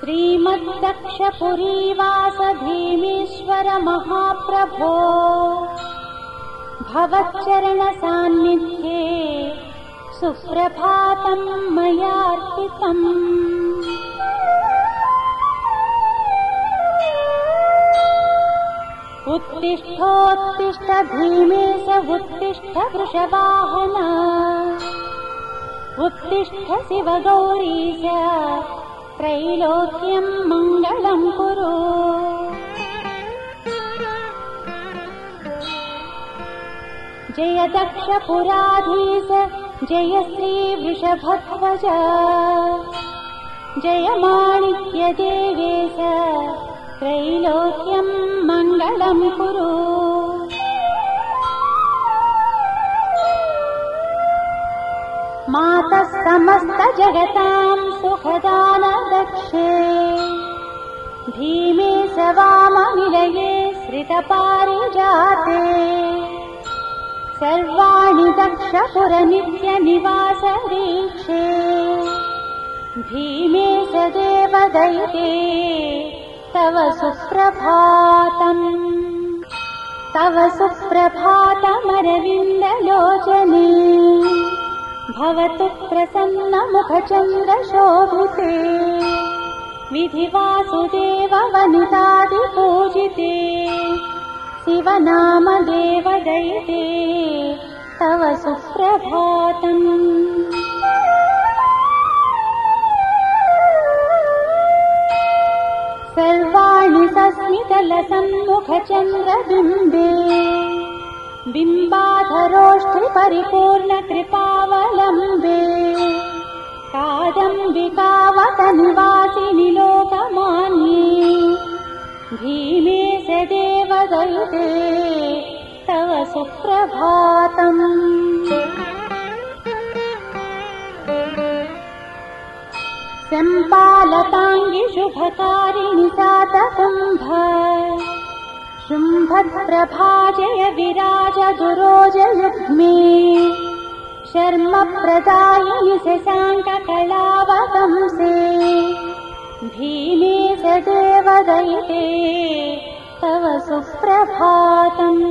श्रीमद्दक्षपुरीवास भीमेश्वर महाप्रभो भवच्चरणसान्निध्ये सुप्रभातम् मयार्पितम्। उत्तिष्ठोत्तिष्ठ भीमेश उत्तिष्ठ वृषवाहन उत्तिष्ठ शिवगौरीश त्रैलोक्यम् मङ्गलम् कुरु। जय दक्षपुराधीश जय श्रीवृषभध्वज जय माणिक्यदेवेश त्रैलोक्यम् मङ्गलम् कुरु मातः समस्तजगताम् सुखदानदक्षे। भीमे स वामनिलये श्रितपारिजाते सर्वाणि दक्षपुरनित्यनिवासरीक्षे। भीमे स देवदैते तव सुप्रभातम्। तव सुप्रभातमरविन्दलोचने भवतु प्रसन्नमुखचन्द्रशोभिते। विधिवासुदेव वनितादिपूजिते शिवनामदेवदयिते। तव सुप्रभातम्। सर्वाणि सस्मितलसम्मुखचन्द्रबिम्बे बिम्बाधरोष्ठिपरिपूर्णकृपावलम्बे। कादम्बिकावतनिवासिनि लोकमान्ये भीमे स देवदयिते तव सुप्रभातम्। सम्पालताङ्गि शुभकारिणि सातकुम्भ शुम्भप्रभाजय विराज दुरोजयुग्मे शर्म प्रदायि शशाङ्ककलावतंसे भीमे स देवदयिते तव सुप्रभातम्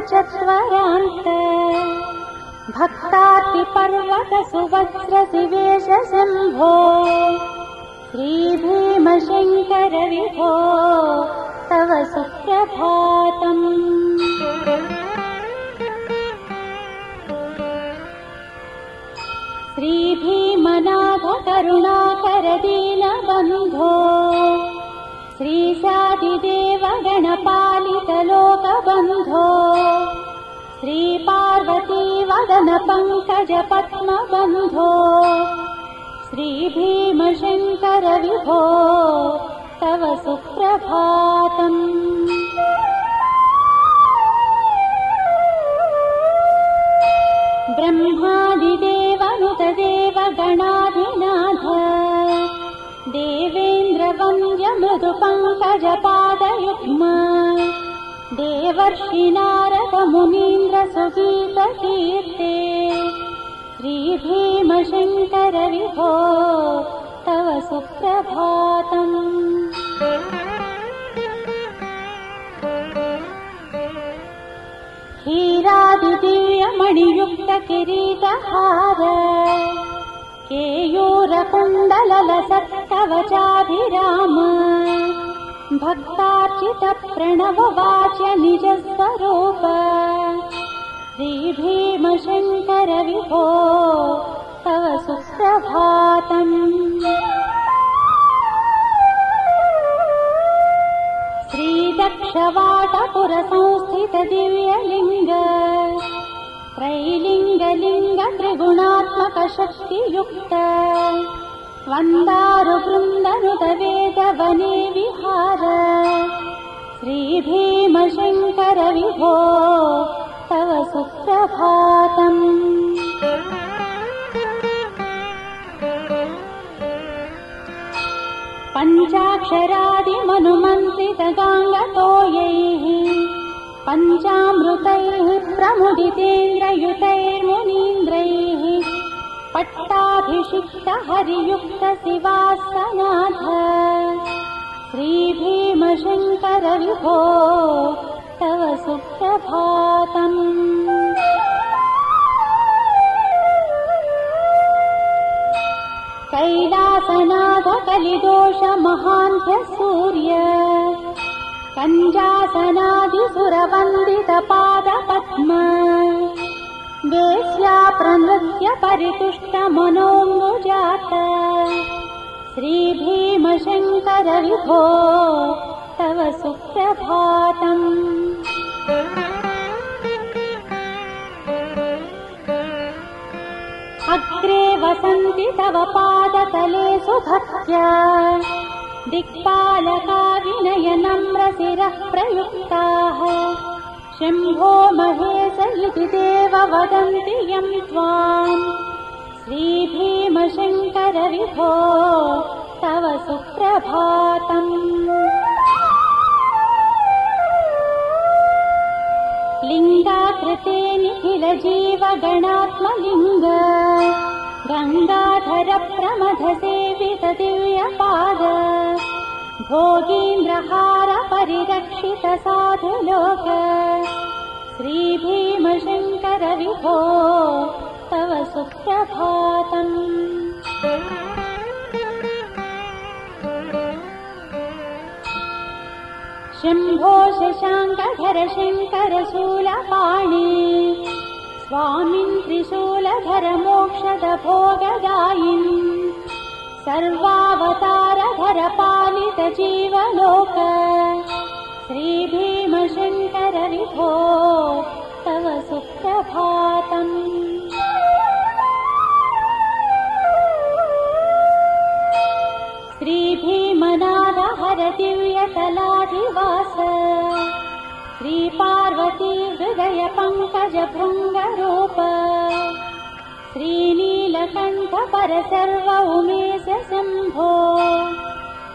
देवेन्द्रमौळिमणिरञ्जितपादपद्म सर्वाप्सराभिनयशोभितचत्वरान्त भक्तातिपर्वतसुवज्रशिवेश शम्भो श्रीभीमशङ्कर विभो तव सुप्रभातम्। श्रीभीमनाथ करुणाकर दीनबन्धो श्रीशादिदेव गणपालितलोकबन्धो श्रीपार्वती वदन पङ्कज पद्मबन्धो श्रीभीमशङ्कर विभो तव सुप्रभातम् देवर्षि नारद मुनीन्द्र सुगीतकीर्ते श्रीभीमशङ्कर तव सुप्रभातम्। हीरादिदिव्यमणियुक्तकिरीटहार केयूरकुण्डललसत्कवचाभिराम भक्तार्चितप्रणववाच्य निजस्वरूप श्रीभीमशङ्कर विभो तव सुप्रभातम्। श्रीदक्षवाटपुरसंस्थितदिव्यलिङ्ग त्रैलिङ्गलिङ्ग त्रिगुणात्मकशक्तियुक्त वन्दारुवृन्दनुतवेदवने विहार। श्रीभीमशङ्कर विभो तव सुप्रभातम्। पञ्चाक्षरादिमनुमन्त्रितगाङ्गतोयैः पञ्चामृतैः प्रमुदितेन्द्रयुतैर्मुनीन्द्रैः पट्टाभिषिक्त हरियुक्त शिवासनाथ श्रीभीमशङ्कर विभो तव सुप्रभातम्। कैलासनाथ कलिदोष महान्त्य सूर्य कञ्जासनादिसुरवन्दितपादपद्म वेश्या प्रनृत्य परितुष्ट मनोमुजात श्रीभीमशङ्कर विभो तव सुप्रभातम्। अग्रे वसन्ति तव पादतले सुभक्त्या दिक्पालका विनयनम्रशिरः प्रयुक्ताः शम्भो महेश देव वदन्ति यम् त्वाम्। श्रीभीमशङ्कर विभो तव सुप्रभातम्। लिङ्गाकृते निखिलजीवगणात्मलिङ्ग गङ्गाधर दिव्यपाद भोगीन्द्रहार परिरक्षित साधुलोक श्रीभीमशङ्कर विभो तव सुप्रभातम्। शम्भो शशाङ्कधर शङ्कर शूलपाणि स्वामिन् त्रिशूलधर मोक्षद भोगदायिन् सर्वावतारधर पालित जीवलोक श्रीभीमशङ्कर विभो तव सुप्रभातम्। श्रीभीमनाद हर दिव्यतलाधिवास श्रीपार्वती हृदय पङ्कज भृङ्गरूप श्रीनीलकण्ठ पर शम्भो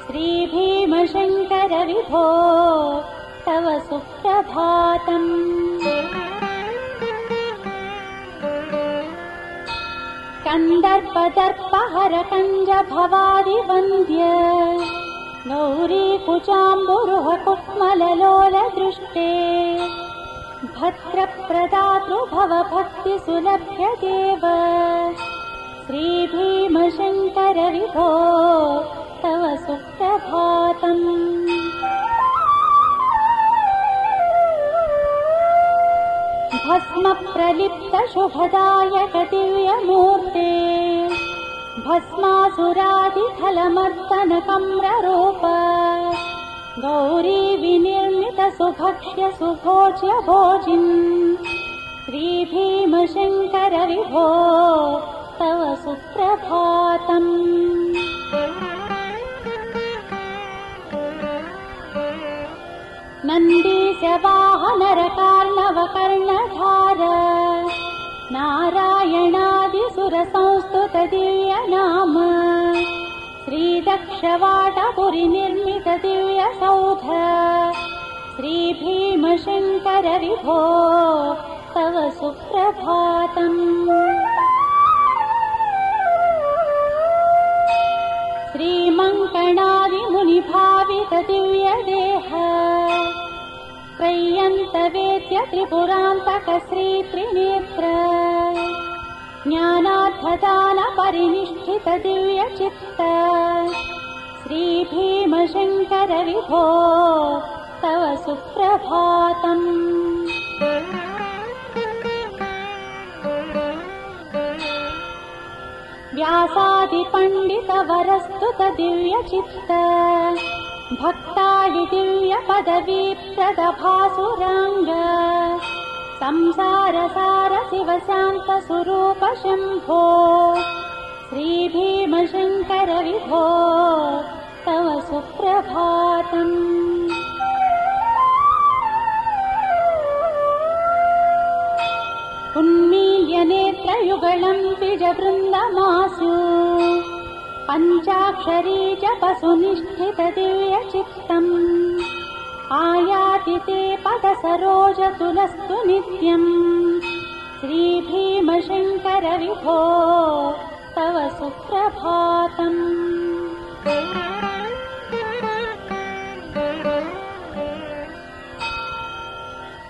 श्रीभीमशङ्कर विभो तव सुप्रभातम्। कन्दर्पदर्पहर कञ्ज भवादिवन्द्य गौरी कुचाम्बुरुह कुक्मललोल दृष्टे भद्रप्रदातृ भव भक्ति सुलभ्य देव श्रीभीमशङ्कर विभो तव सुप्रभातम्। भस्म प्रलिप्त शुभदायक दिव्यमूर्ते भस्मासुरादिफलमर्दन कम्ररूप गौरी विनिर्मित सुभक्ष्य भोजिन् श्रीभीमशङ्कर विभो तव सुप्रभातम्। नन्दीशवाहनरकार्णवकर्णधार नारायणादिसुरसंस्तुत दिव्यनाम श्रीदक्षवाटपुरिनिर्मित दिव्यसौध श्रीभीमशङ्कर विभो तव सुप्रभातम् दिव्यदेह त्रय्यन्तवेद्य त्रिपुरान्तक श्रीत्रिनेत्र ज्ञानार्थदान परिनिष्ठित दिव्यचित्त श्रीभीमशङ्कर विभो तव सुप्रभातम् व्यासादिपण्डितवरस्तुत दिव्यचित्त भक्ताडि दिव्य पदवी प्रदभासुराङ्ग संसारसार शिव शान्त स्वरूप शम्भो श्रीभीमशङ्कर विभो तव सुप्रभातम्। उन्मील्य नेत्रयुगलम् द्विजवृन्दमासु पञ्चाक्षरी च दिव्यचित्तम् आयाति ते पदसरोजतुलस्तु नित्यम्। श्रीभीमशङ्करविभो तव सुप्रभातम्।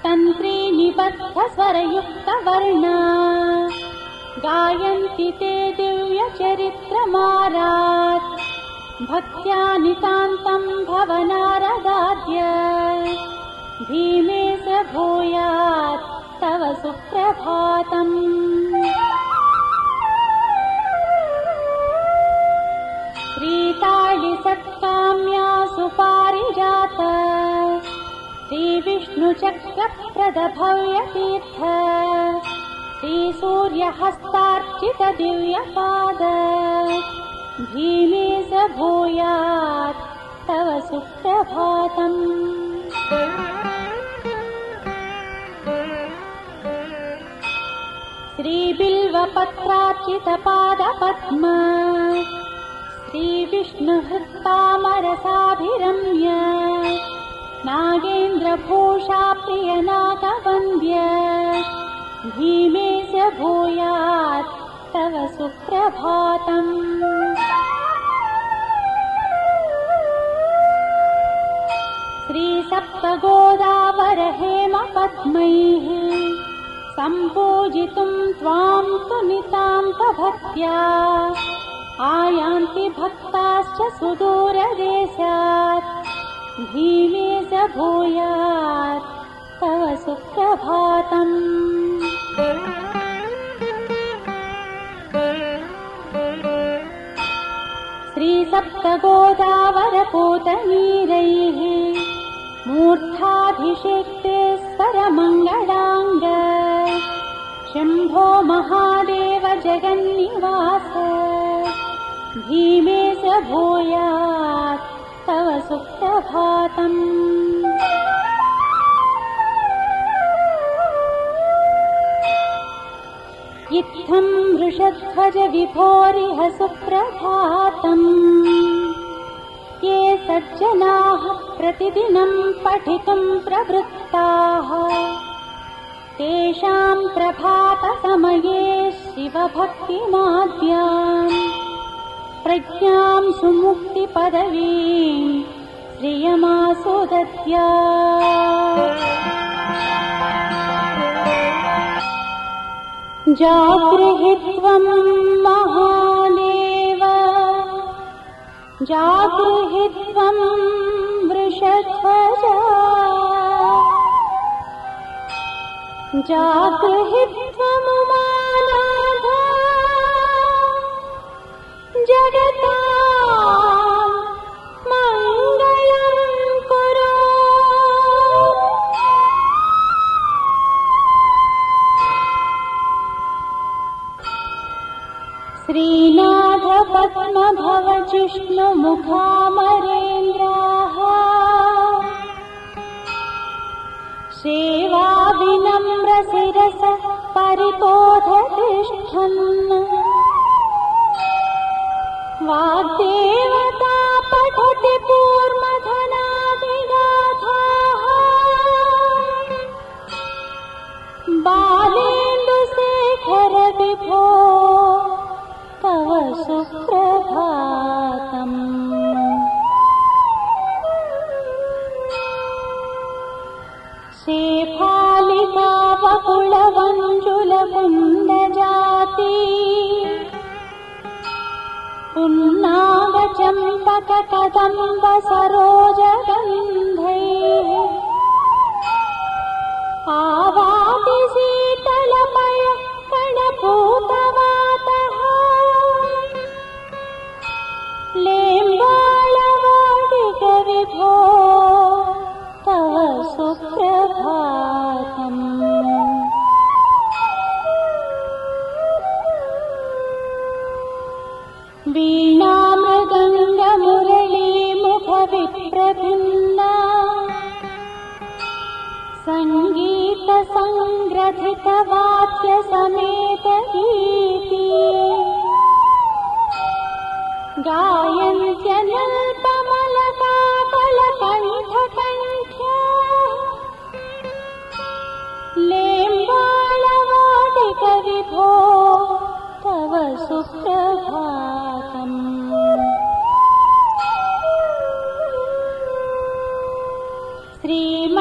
तन्त्री निबद्धस्वरयुक्तवर्णा गायन्ति ते दिव्यचरित्रमारात्। भक्त्या नितान्तम् भवनारदाद्य। भीमे स भूयात् तव सुप्रभातम्। श्रीताळि सत्काम्या सुपारिजात श्रीविष्णुचक्रप्रदभव्यतीर्थ श्रीसूर्यहस्तार्चितदिव्यपाद। भीमे स भूयात् तव सुप्रभातम्। श्रीबिल्वपत्रार्चितपादपद्म श्रीविष्णुहृत्तामरसाभिरम्य नागेन्द्रभूषा प्रियनागवन्द्य भूयात् तव सुप्रभातम्। श्रीसप्तगोदावर हेमपद्मैः सम्पूजितुम् त्वाम् तु नितान्तभक्त्या आयान्ति भक्ताश्च सुदूरदेशात्। भीमे च भूयात् तव सुप्रभातम् श्रीसप्तगोदावरपूतनीरैः मूर्धाभिषेक्ते स्वरमङ्गलाङ्ग शम्भो महादेव जगन्निवास। भीमे च भूयात् तव सुप्रभातम् इत्थम् वृषध्वज विभोरिह सुप्रभातम्। ये सज्जनाः प्रतिदिनम् पठितुम् प्रवृत्ताः। तेषाम् प्रभातसमये शिवभक्तिमाद्याम्। प्रज्ञाम् सुमुक्तिपदवीम् श्रियमासुदत्या जागृहित्वम् महादेव। जागृहित्वम् वृषध्वज। जागृहित्वमुमानाथ श्रीनाथ पद्मभव जिष्णुमुखामरेन्द्राः सेवा विनम्रशिरस परितोधतिष्ठन् सुप्रभातम् शेफालिका बकुलमञ्जुलकुण्डजाति पुन्नागचम्पककदम्ब सरोजगन्धैः आवाति लेम्बाळवाटिकविभो तव सुप्रभातम्। श्रीमन्नतेष्ठफलदायकदीनबन्धो।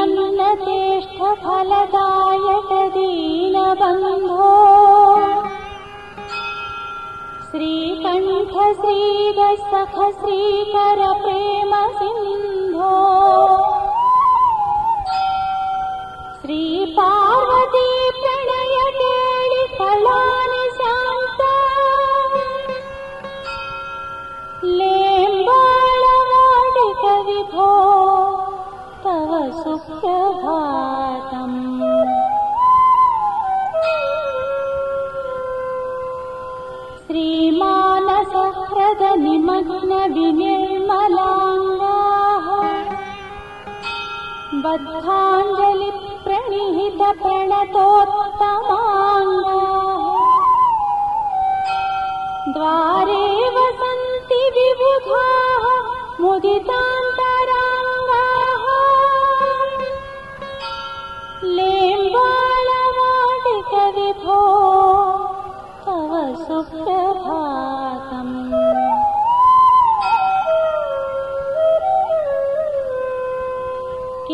श्रीकण्ठ श्रीगसख श्रीकर प्रेम सिन्धो श्रीपार्वती सुप्रभातम्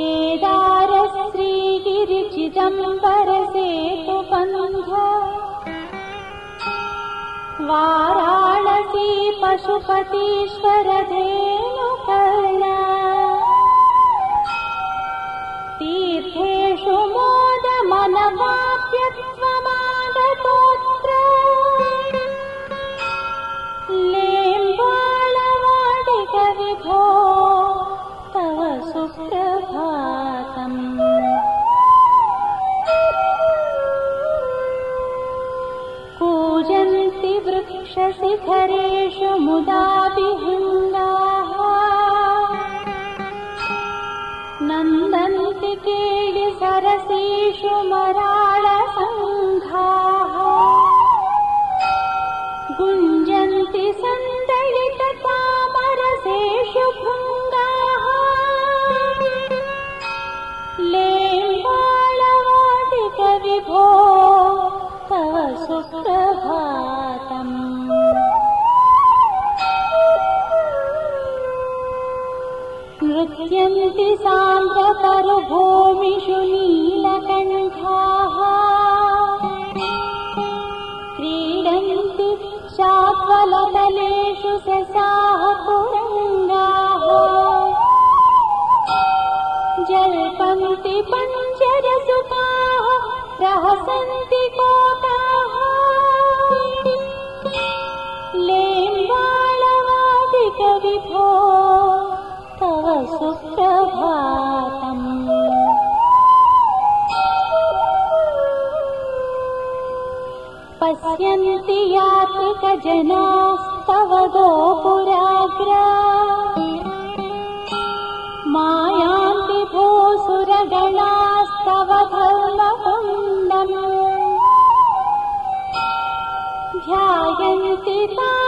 केदार श्रीगिरिचिदम्बरसेतुबन्ध वाराणसी पशुपतीश्वर धेनुकर्णा तीर्थेषु मोदमनवाप्यत्वमागतोऽत्र वृक्षशिखरेषु मुदा नन्दन्ति केळि सरसीषु मराळसङ्घाः सान्द्रतरुभूमिषु नीलकण्ठाः। क्रीडन्ति शात्वलतलेषु ससाः पुरङ्गाः। जल्पन्ति पञ्चरसुताः प्रहसन्ति यात्रिकजनास्तव गोपुराग्रा। मायान्ति भूसुरगणास्तव धर्मकुण्डम् ध्यायन्ति तापसवरास्तव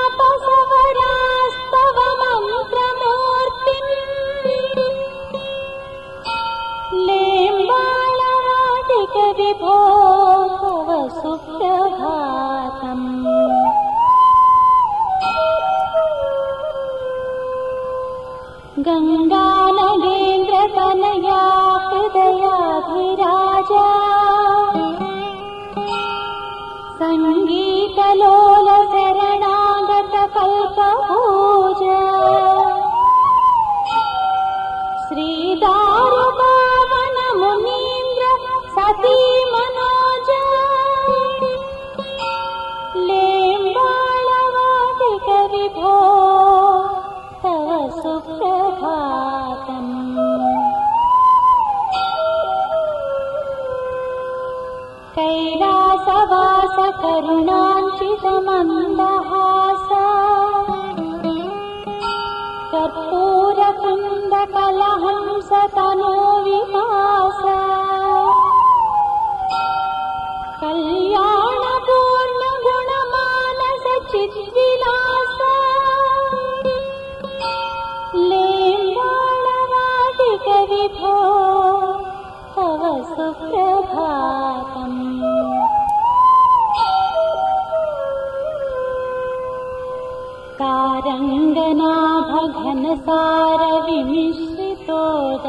कैलासवास तारङ्गनाभघनसारविमिश्रितोद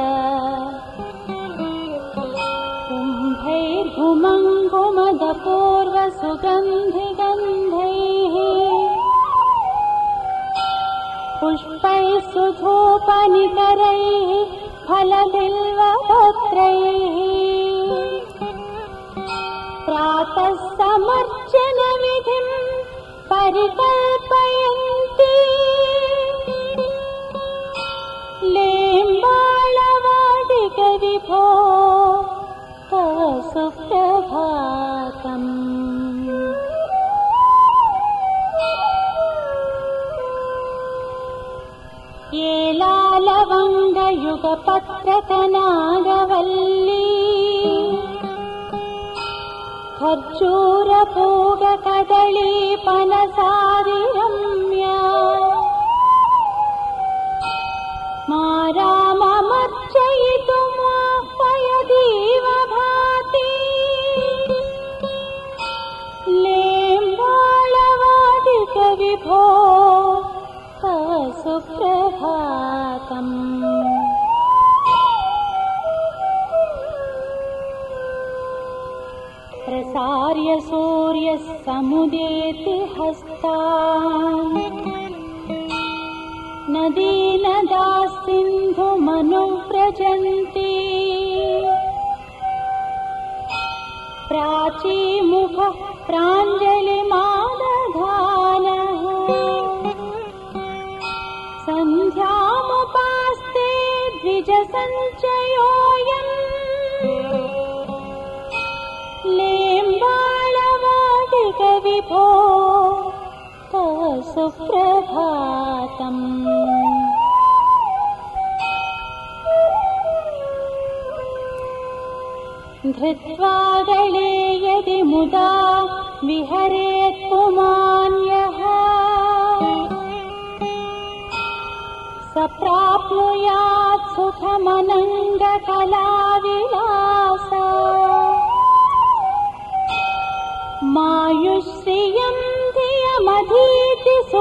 कुम्भैर्घुमङ्गुमदपूर्वसुगन्धिगन्धैः पुष्पैः सुधूपनिकरैः फलबिल्वपत्रैः। प्रातः समर्चनविधिम् परिकल्पयन्ति लालवङ्गयुगपत्रकनागवल्ली खर्जूरपूगकदलीपनसादिरम्या मा राममर्चयितुमाह्वयदीव भाति लेम्बाळवादिकविभो तव सुप्रभातम् प्रसार्य सूर्यः समुदेति हस्ता नदीनदा सिन्धुमनुव्रजन्ति प्राचीमुखः प्राञ्जलिमादधानः। सन्ध्यामुपास्ते द्विजसञ्चयोऽयम् सुप्रभातम्। धृत्वा गले यदि मुदा विहरेत् पुमान्यः स प्राप्नुयात् सुखमनङ्गकलाविलास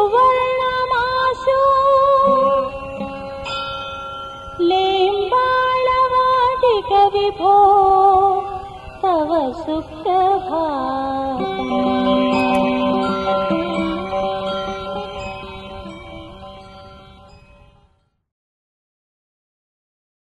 सुवर्णमाशु। लेम्बाळवाटिकविभो तव सुख